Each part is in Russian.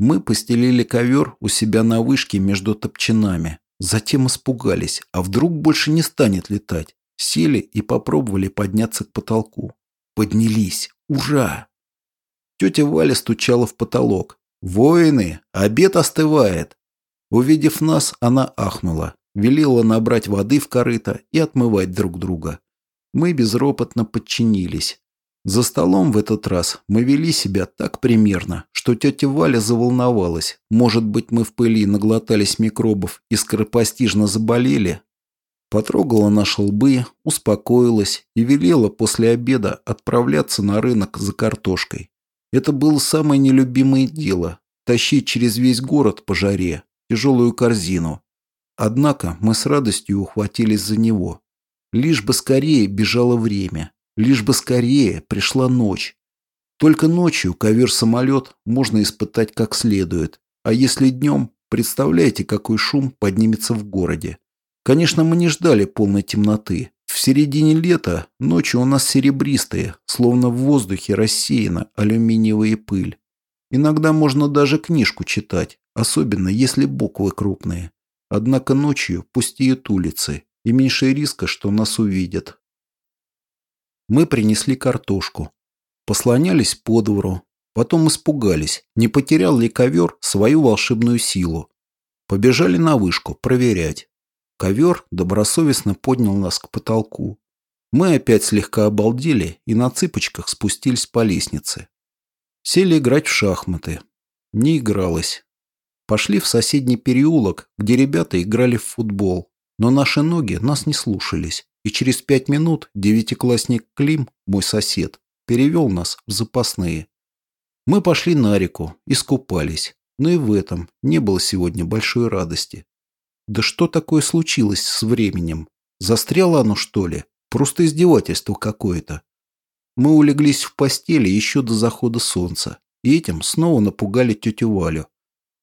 Мы постелили ковер у себя на вышке между топчинами. Затем испугались, а вдруг больше не станет летать. Сели и попробовали подняться к потолку. Поднялись. Ура! Тетя Валя стучала в потолок. «Воины, обед остывает!» Увидев нас, она ахнула, велела набрать воды в корыто и отмывать друг друга. Мы безропотно подчинились. За столом в этот раз мы вели себя так примерно, что тетя Валя заволновалась. Может быть, мы в пыли наглотались микробов и скоропостижно заболели? Потрогала наши лбы, успокоилась и велела после обеда отправляться на рынок за картошкой. Это было самое нелюбимое дело – тащить через весь город по жаре тяжелую корзину. Однако мы с радостью ухватились за него. Лишь бы скорее бежало время. Лишь бы скорее пришла ночь. Только ночью ковер-самолет можно испытать как следует. А если днем, представляете, какой шум поднимется в городе. Конечно, мы не ждали полной темноты. В середине лета ночи у нас серебристые, словно в воздухе рассеяна алюминиевая пыль. Иногда можно даже книжку читать, особенно если буквы крупные. Однако ночью пустеют улицы, и меньше риска, что нас увидят. Мы принесли картошку. Послонялись по двору. Потом испугались, не потерял ли ковер свою волшебную силу. Побежали на вышку проверять. Ковер добросовестно поднял нас к потолку. Мы опять слегка обалдели и на цыпочках спустились по лестнице. Сели играть в шахматы. Не игралось. Пошли в соседний переулок, где ребята играли в футбол. Но наши ноги нас не слушались и через пять минут девятиклассник Клим, мой сосед, перевел нас в запасные. Мы пошли на реку, искупались, но и в этом не было сегодня большой радости. Да что такое случилось с временем? Застряло оно, что ли? Просто издевательство какое-то. Мы улеглись в постели еще до захода солнца, и этим снова напугали тетю Валю.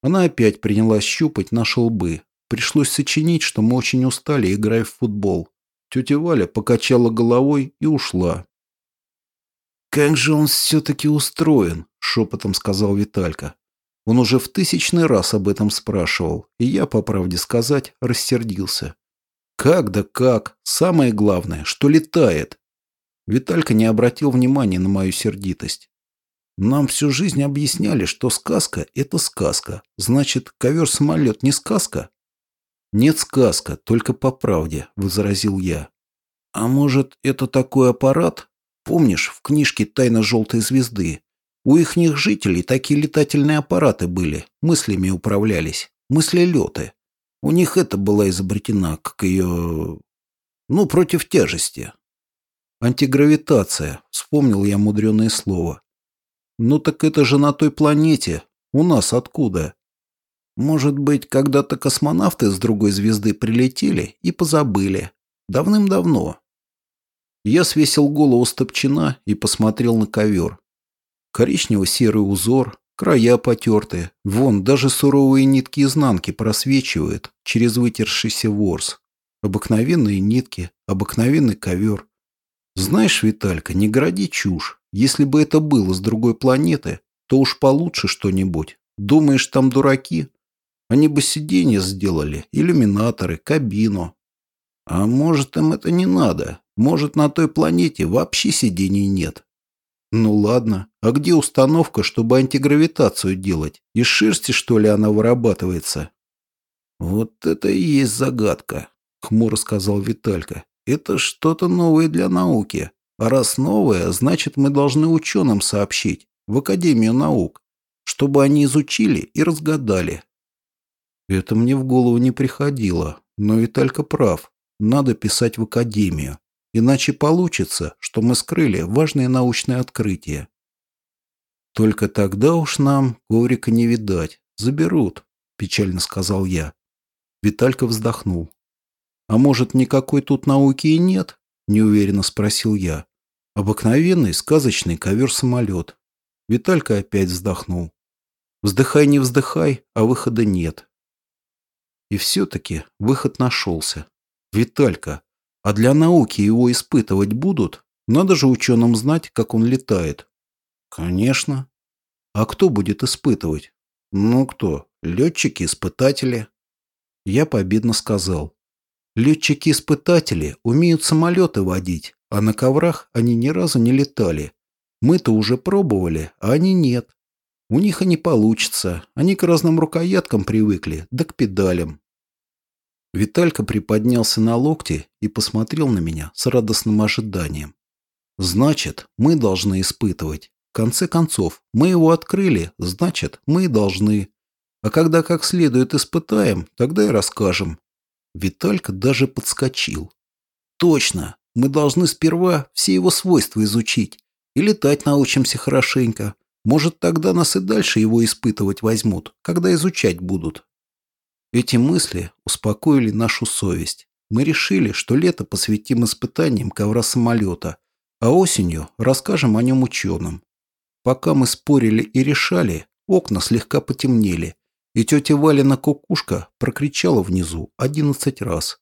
Она опять принялась щупать наши лбы. Пришлось сочинить, что мы очень устали, играя в футбол. Тетя Валя покачала головой и ушла. «Как же он все-таки устроен?» – шепотом сказал Виталька. Он уже в тысячный раз об этом спрашивал, и я, по правде сказать, рассердился. «Как да как? Самое главное, что летает!» Виталька не обратил внимания на мою сердитость. Нам всю жизнь объясняли, что сказка – это сказка. Значит, ковер-самолет не сказка? «Нет сказка, только по правде», – возразил я. «А может, это такой аппарат? Помнишь, в книжке «Тайна желтой звезды»? У ихних жителей такие летательные аппараты были, мыслями управлялись, мыслелеты. У них это была изобретена, как ее... Ну, против тяжести. Антигравитация, вспомнил я мудреное слово. Ну так это же на той планете. У нас откуда? Может быть, когда-то космонавты с другой звезды прилетели и позабыли. Давным-давно. Я свесил голову с топчина и посмотрел на ковер. Коричнево-серый узор, края потертые. Вон, даже суровые нитки изнанки просвечивают через вытершийся ворс. Обыкновенные нитки, обыкновенный ковер. Знаешь, Виталька, не гради чушь. Если бы это было с другой планеты, то уж получше что-нибудь. Думаешь, там дураки? Они бы сиденья сделали, иллюминаторы, кабину. А может, им это не надо? Может, на той планете вообще сидений нет? Ну ладно, а где установка, чтобы антигравитацию делать? Из шерсти, что ли, она вырабатывается? Вот это и есть загадка, хмуро сказал Виталька. Это что-то новое для науки. А раз новое, значит, мы должны ученым сообщить, в Академию наук, чтобы они изучили и разгадали, это мне в голову не приходило, но Виталька прав. Надо писать в академию. Иначе получится, что мы скрыли важное научное открытие. Только тогда уж нам коврика не видать. Заберут, печально сказал я. Виталька вздохнул. А может, никакой тут науки и нет? Неуверенно спросил я. Обыкновенный сказочный ковер-самолет. Виталька опять вздохнул. Вздыхай, не вздыхай, а выхода нет. И все-таки выход нашелся. Виталька, а для науки его испытывать будут? Надо же ученым знать, как он летает. Конечно. А кто будет испытывать? Ну кто? Летчики-испытатели. Я победно сказал. Летчики-испытатели умеют самолеты водить, а на коврах они ни разу не летали. Мы-то уже пробовали, а они нет. У них и не получится. Они к разным рукояткам привыкли, да к педалям. Виталька приподнялся на локте и посмотрел на меня с радостным ожиданием. «Значит, мы должны испытывать. В конце концов, мы его открыли, значит, мы и должны. А когда как следует испытаем, тогда и расскажем». Виталька даже подскочил. «Точно! Мы должны сперва все его свойства изучить. И летать научимся хорошенько. Может, тогда нас и дальше его испытывать возьмут, когда изучать будут». Эти мысли успокоили нашу совесть. Мы решили, что лето посвятим испытаниям ковра самолета, а осенью расскажем о нем ученым. Пока мы спорили и решали, окна слегка потемнели, и тетя Валина кукушка прокричала внизу одиннадцать раз.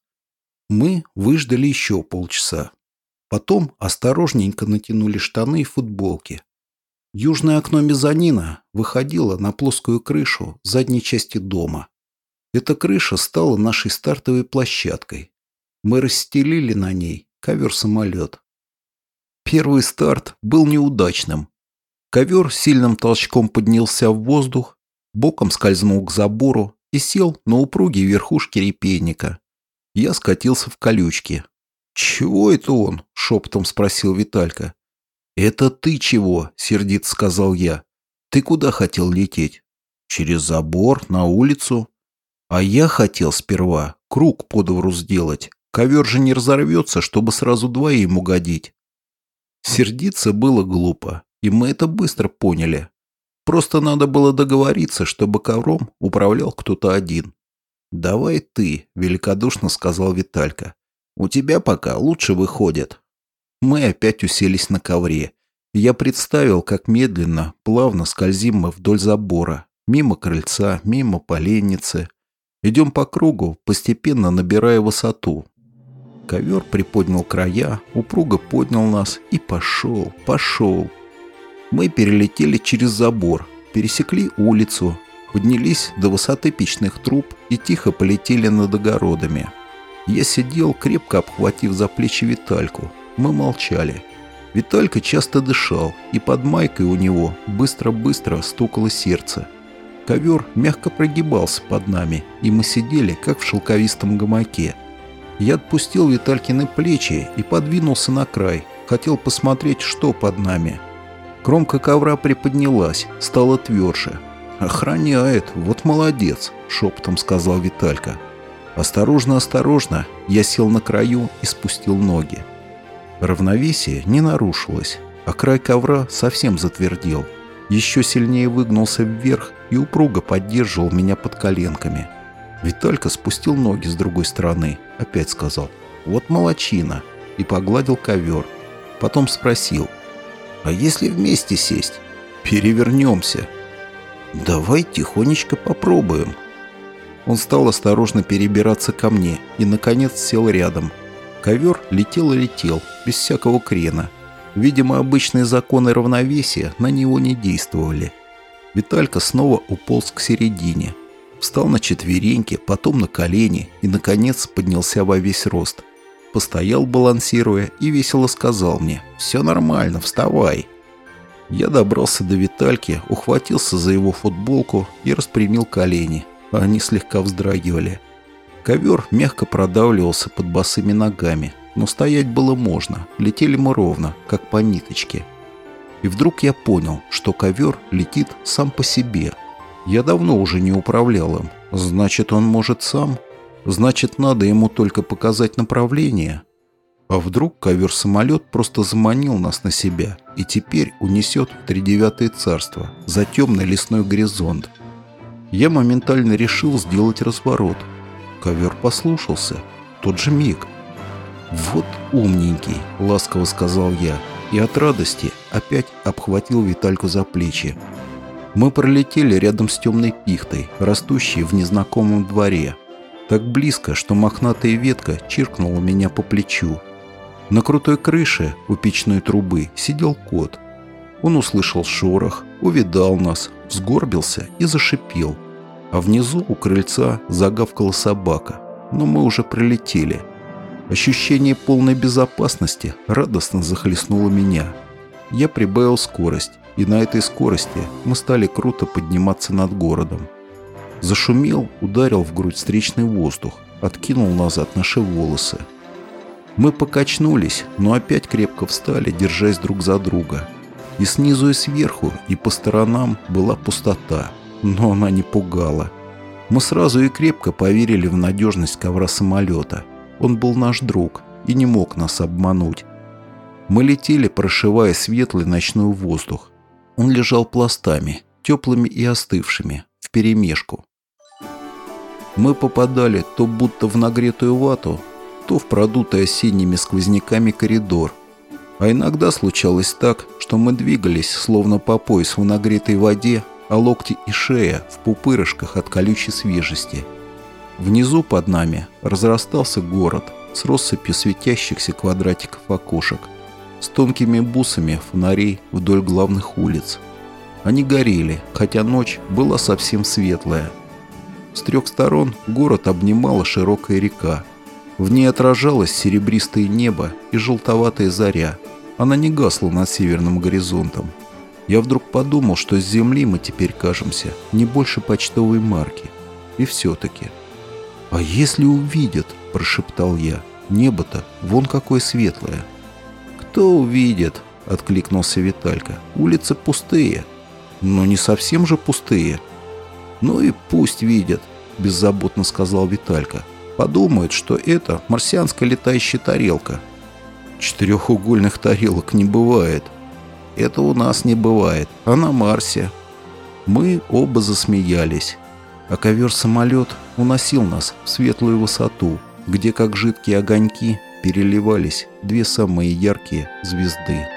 Мы выждали еще полчаса. Потом осторожненько натянули штаны и футболки. Южное окно мезонина выходило на плоскую крышу задней части дома. Эта крыша стала нашей стартовой площадкой. Мы расстелили на ней ковер-самолет. Первый старт был неудачным. Ковер сильным толчком поднялся в воздух, боком скользнул к забору и сел на упругие верхушки репейника. Я скатился в колючки. «Чего это он?» – шепотом спросил Виталька. «Это ты чего?» – сердит сказал я. «Ты куда хотел лететь?» «Через забор, на улицу». А я хотел сперва круг по двору сделать. Ковер же не разорвется, чтобы сразу двоим угодить. Сердиться было глупо, и мы это быстро поняли. Просто надо было договориться, чтобы ковром управлял кто-то один. «Давай ты», — великодушно сказал Виталька. «У тебя пока лучше выходит». Мы опять уселись на ковре. Я представил, как медленно, плавно скользим мы вдоль забора, мимо крыльца, мимо поленницы, Идем по кругу, постепенно набирая высоту. Ковер приподнял края, упруго поднял нас и пошел, пошел. Мы перелетели через забор, пересекли улицу, поднялись до высоты печных труб и тихо полетели над огородами. Я сидел, крепко обхватив за плечи Витальку. Мы молчали. Виталька часто дышал, и под майкой у него быстро-быстро стукало сердце. Ковер мягко прогибался под нами, и мы сидели, как в шелковистом гамаке. Я отпустил Виталькины плечи и подвинулся на край. Хотел посмотреть, что под нами. Кромка ковра приподнялась, стала тверже. «Охраняет, вот молодец», — шепотом сказал Виталька. «Осторожно, осторожно!» Я сел на краю и спустил ноги. Равновесие не нарушилось, а край ковра совсем затвердел. Еще сильнее выгнулся вверх и упруго поддерживал меня под коленками. Виталька спустил ноги с другой стороны, опять сказал «Вот молочина» и погладил ковер. Потом спросил «А если вместе сесть? Перевернемся». «Давай тихонечко попробуем». Он стал осторожно перебираться ко мне и, наконец, сел рядом. Ковер летел и летел, без всякого крена. Видимо, обычные законы равновесия на него не действовали. Виталька снова уполз к середине. Встал на четвереньки, потом на колени и, наконец, поднялся во весь рост. Постоял, балансируя, и весело сказал мне «Все нормально, вставай». Я добрался до Витальки, ухватился за его футболку и распрямил колени. Они слегка вздрагивали. Ковер мягко продавливался под босыми ногами, но стоять было можно, летели мы ровно, как по ниточке – и вдруг я понял, что ковер летит сам по себе. Я давно уже не управлял им. Значит, он может сам? Значит, надо ему только показать направление? А вдруг ковер-самолет просто заманил нас на себя и теперь унесет в тридевятое царство, за темный лесной горизонт? Я моментально решил сделать разворот. Ковер послушался. Тот же миг. «Вот умненький», — ласково сказал я и от радости опять обхватил Витальку за плечи. Мы пролетели рядом с темной пихтой, растущей в незнакомом дворе. Так близко, что мохнатая ветка чиркнула меня по плечу. На крутой крыше у печной трубы сидел кот. Он услышал шорох, увидал нас, сгорбился и зашипел. А внизу у крыльца загавкала собака. Но мы уже прилетели. Ощущение полной безопасности радостно захлестнуло меня. Я прибавил скорость, и на этой скорости мы стали круто подниматься над городом. Зашумел, ударил в грудь встречный воздух, откинул назад наши волосы. Мы покачнулись, но опять крепко встали, держась друг за друга. И снизу, и сверху, и по сторонам была пустота, но она не пугала. Мы сразу и крепко поверили в надежность ковра самолета. Он был наш друг и не мог нас обмануть. Мы летели, прошивая светлый ночной воздух. Он лежал пластами, теплыми и остывшими, вперемешку. Мы попадали то будто в нагретую вату, то в продутый осенними сквозняками коридор. А иногда случалось так, что мы двигались, словно по пояс в нагретой воде, а локти и шея в пупырышках от колючей свежести. Внизу под нами разрастался город с россыпью светящихся квадратиков окошек, с тонкими бусами фонарей вдоль главных улиц. Они горели, хотя ночь была совсем светлая. С трех сторон город обнимала широкая река. В ней отражалось серебристое небо и желтоватая заря. Она не гасла над северным горизонтом. Я вдруг подумал, что с Земли мы теперь кажемся не больше почтовой марки. И все-таки. «А если увидят?» – прошептал я. «Небо-то вон какое светлое». «Кто увидит?» – откликнулся Виталька. «Улицы пустые». «Но не совсем же пустые». «Ну и пусть видят», – беззаботно сказал Виталька. «Подумают, что это марсианская летающая тарелка». «Четырехугольных тарелок не бывает», это у нас не бывает, а на Марсе. Мы оба засмеялись, а ковер-самолет уносил нас в светлую высоту, где, как жидкие огоньки, переливались две самые яркие звезды.